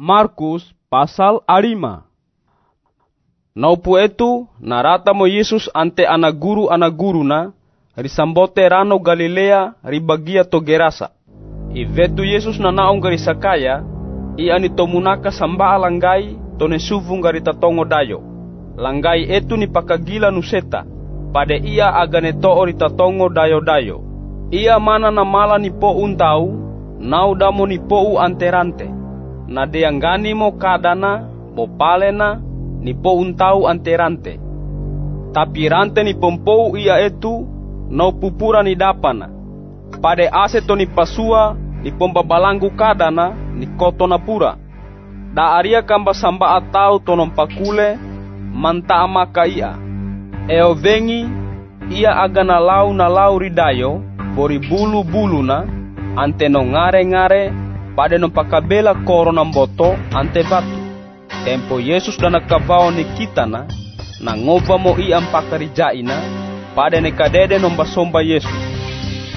Markus pasal arima. Naupu etu narata mo Yesus ante anak guru anak guru na risambote rano Galilea ribagia to Gerasa. Ivetu Yesus na naong gari sakaya i ani tomunaka samba langgai to ne suvung gari tatongo dayo. Langgai etu ni pakagila nuseta. Pade ia agane to ori tatongo dayo dayo. Ia mana na mala ni po untau, nau damo ni po u anterante na deanggani mo kadana, mo palena, ni po untau anterante. Tapi rante ni pompou ia etu, no pupura ni dapana. Pade ase to ni pasua, ni pombabalangu kadana, ni koto na pura. Da aria kamba samba atau tonom pakule, manta amaka ia. Eo vengi, ia aga na lau na lau ridayo, bori bulu bulu na, ante no ngare ngare, pada no pakabela koro na mboto ante batu. Tempo Yesus dan nakabao ni kita na, ngova mo i ang pakarijaina, pada ne kadede no basomba Yesus.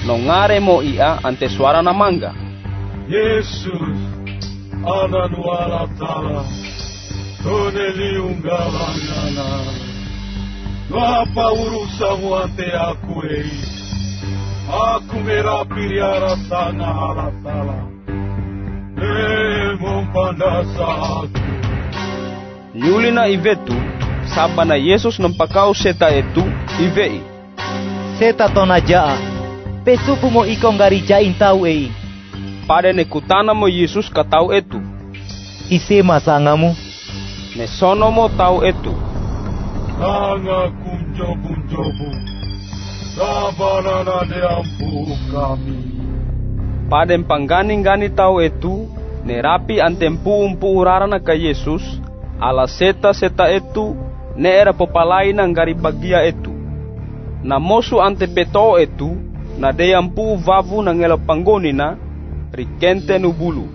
No ngare mo ia ante suara na mangga. Yesus, anak wala tala, toneli ungalangana. No apa urusanmu ante aku ei, aku merapiri arah Emon pandasa aku. Yuli na ivetu, saba na Yesus nampakau seta etu, ivei. Seta tona jaa. Pesupu mo ikong garijain tau ei. Pada ne kutana mo Yesus katau etu. Ise masangamu. Ne sono mo tau etu. Nanga kunjobu-jobu, sabanana de ampu kami. Pada panggani-gani tau etu, ne rapi antempu umpu urarana ka Yesus, ala seta-seta etu, ne era popalai nang gari bagia etu. Na mosu ante peto etu, na deyampu vavu nang elo panggonina, rikente nu bulu.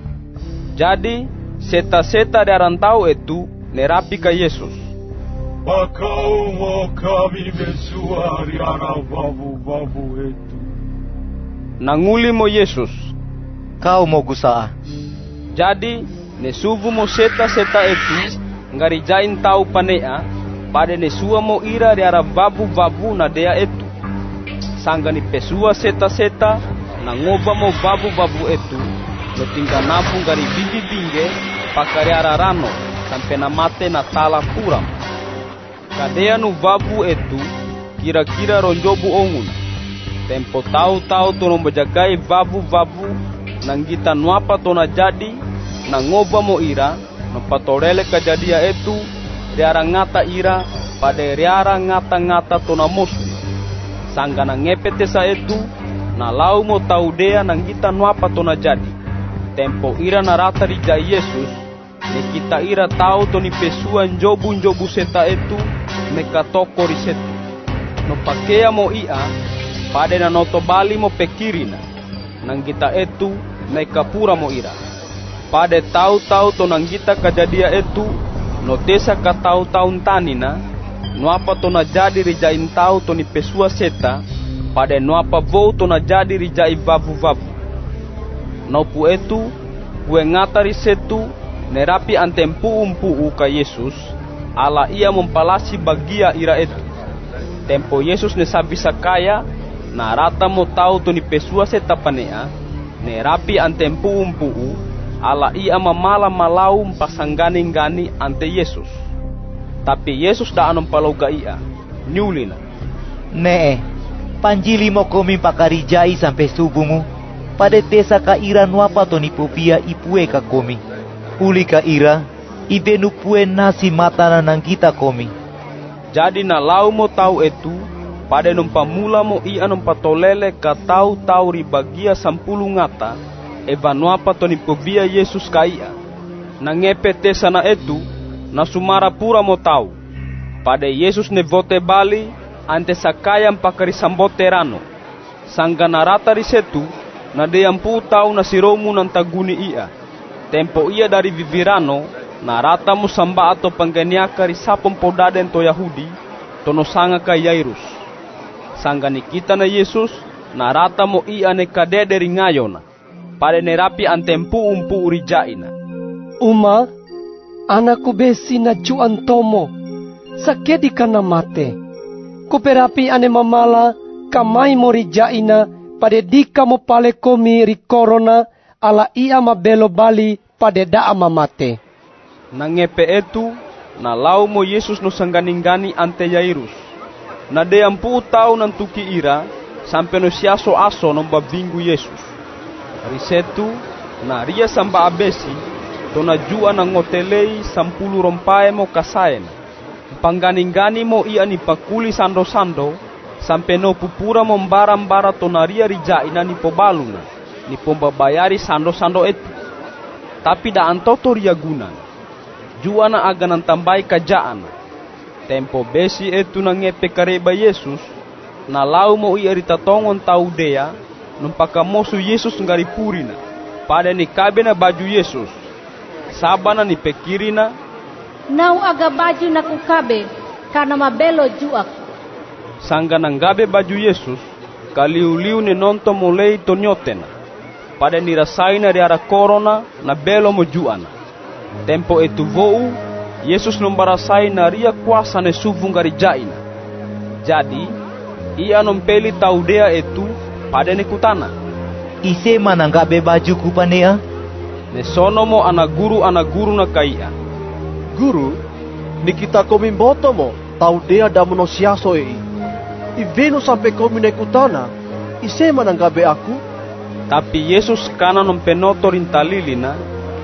Jadi, seta-seta darantau etu, ne rapi ka Yesus. Bakau mo kami babu-babu itu. Nanguli mo Yesus. Kau mo gusaa. Jadi, ne suvu mo seta-seta etu, ngari jain tau panea, pada ne sua mo ira di arah babu-babu na dea etu. Sangga ni pesua seta-seta, na ngova mo babu-babu etu, no tinggal napung gari bibi binge, pakari arah rano, sampai na mate na tala puram. Kadea nu babu etu, kira-kira ronjobu ongun. Tempo tau-tau tono bajagai babu-babu, nang kita nuapa tona jadi, na ngova mo ira, no patorele kajadia etu, riara ngata ira, pada riara ngata-ngata tona mosu. Sangga na ngepete sa etu, na lau mo tau dea nang kita nuapa tona jadi. Tempo ira na rata rija Yesus, ne kita ira tau toni pesua njobu-njobu seta etu, meka toko risetu. No pakea mo ia, pada na noto bali mo pekirina, nang kita etu, meka pura mo ira. Pada tau-tau to nang kita kajadia etu, no desa ka tau-tau tanina, no apa to na jadi rijain tau to ni pesua seta, pada no apa vou to na jadi rijai vavu-vavu. No pu etu, kue ngatari setu, nerapi antempu umpu ka Yesus, ala ia mempalasi bagia ira etu. Tempo Yesus ne sabi sakaya, na rata mo tau to ni pesua seta panea, ne rapi antempu umpu ala ia mamala malau pasanggani-gani ante Yesus. Tapi Yesus da anom paloga ia, nyulina. Nee, panjili mo komi pakarijai sampai subumu. Pada desa ka ira nuapa to ni popia ipue ka komi. Uli ka ira, ibe nu pue nasi matana nang kita komi. Jadi na lau mo tau etu, pada num pamula mo ia num patolele ka tau ribagia sampulu ngata, eva nuapa to ni povia Yesus kaia. Na ngepete sana etu, na sumara pura mo tau. Pada Yesus ne vote bali, ante sakayam pakari sambote rano. Narata risetu, na deyampu tau na siromu nan taguni ia. Tempo ia dari vivirano, narata mo samba ato panganiaka risapom podaden to Yahudi, tono sanga ka Yairus. Sangga ni kita na Yesus, narata mo ia ne kadede ringayona, pare ne rapi antempu umpu urijaina. Uma, anakku besi na juan tomo, sakedi kana mate. Kuperapi ane mamala, kamai mori jaina, pada dika mo pale komi ri corona, ala ia mabelo bali pada daa mamate. Nangepe etu, na lau mo Yesus no sangganing-gani ante Yairus. Na de ampu tau nan tuki ira, sampai no siaso aso no babingu Yesus. Risetu, na ria samba abesi, to na jua na ngotelei sampulu rompae mo kasaen. Pangganing-gani mo ia ni pakuli sando-sando, sampai no pupura mo mbara-mbara to na ria rija ina ni pobaluna, ni pombabayari sando-sando etu. Tapi da antoto ria gunan. Jua na aga nan tambai kajaan. Tempo besi etu na ngepe kareba Yesus, na lau mo ia rita tongon tau dea, numpaka mosu Yesus ngari purina. Pada ni kabe na baju Yesus. Sabana ni pekirina, Nau aga baju na kukabe, karena mabelo juak. sangga nanggabe baju Yesus, kaliu-liu ni nonto mulai tonyotena. Pada ni rasaina di arah corona na belo mo juana. Tempo itu vou, Yesus nombarasai na ria kuasa ne suvung gari jaina. Jadi, ia nompeli taudea itu pada ni kutana. Ise mananggabe baju kupanea? Ne sono mo anak guru anak guru na kaia. Guru, nikita komi mboto mo, tau dea da mono siaso ei. Iveno sampai komi nekutana, ise mananggabe aku? Tapi Yesus kana nompenoto rintalilina,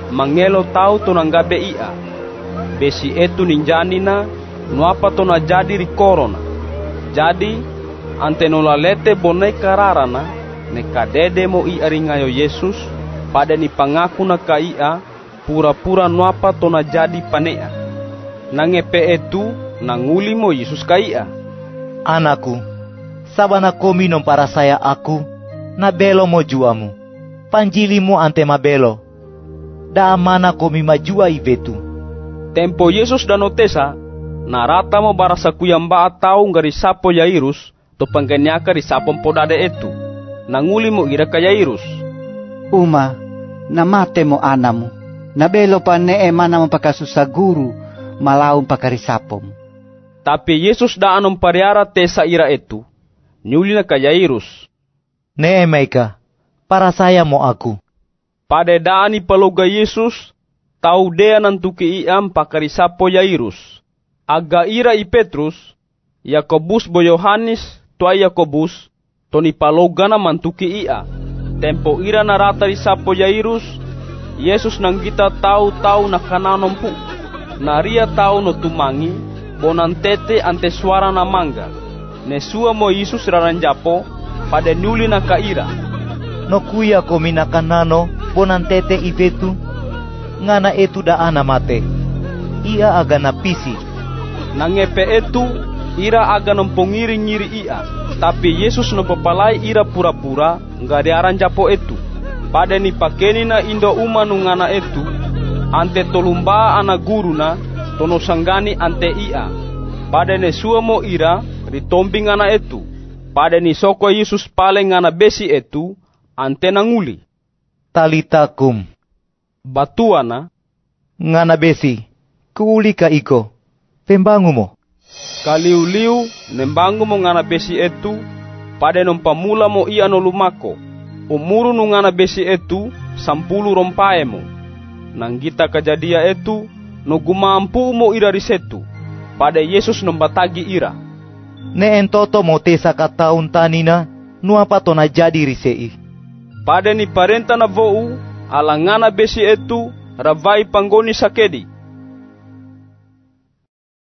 mangelo tau to nanggabe ia. Besi etu ninjanina, nuapa to na jadi ri korona. Jadi, ante no lalete bonai kararana, ne kadede mo ia ringayo Yesus, pada ni pangaku na ka ia, pura-pura nuapa to na jadi panea. Nangepe etu, nanguli mo Yesus ka ia. Anakku, sabana komi non para saya aku, na belo mo juamu. Panjili mo ante mabelo. Da mana komi majua ivetu. Tempo Yesus dan Otesa, narata mo barasa kuyamba atau ngari sapo Yairus, to panggenyaka ri sapon podade etu. Nanguli mo ira ka Yairus. Uma, namate mo anamu. Nabelo pa ne e mana mo pakasusaguru, malaong pakarisapom. Tapi Yesus da anom pariara tesa ira etu. Nyuli na ka Yairus. Neemay ka, para saya mo aku. Pada daani paloga Yesus, tau dea nantuki iam pakarisapo Yairus. Aga ira i Petrus, Yakobus bo Yohanes, tua Yakobus, toni paloga na mantuki ia. Tempo ira na rata risapo Yairus, Yesus nang kita tau-tau na. Naria tau no tumangi, bonan tete ante suara na mangga. Nesua mo Yesus raranjapo, pada nuli na kaira. No kuya komi na kanano, bonan tete ivetu. Ngana etu da ana mate. Ia aga na pisi. Nangepe etu, ira aga nompongiri-ngiri ia. Tapi Yesus nopapalai ira pura-pura, ngade aran japo etu. Pada ni pakeni na indo uma nungana etu, ante tolumba ana guru na, tono sanggani ante ia. Pada ne sua mo ira, ritombi ngana etu. Pada ni soko Yesus pale ngana besi etu, ante nanguli. Talita kum. Batuana, Ngana besi. Kuuli ka iko. Pembangu mo. Kaliu-liu nembangu mo ngana besi etu pada nompamula mo ia no lumako. Umuru no ngana besi etu sampulu rompae mo. Nanggita kajadia etu no gumampu mo ira risetu. Pada Yesus nombatagi ira. Ne entoto mo tesa ka taun tanina, nuapa to na jadi risei. Pada ni parenta na vou alangana besi etu ravai panggoni sakedi.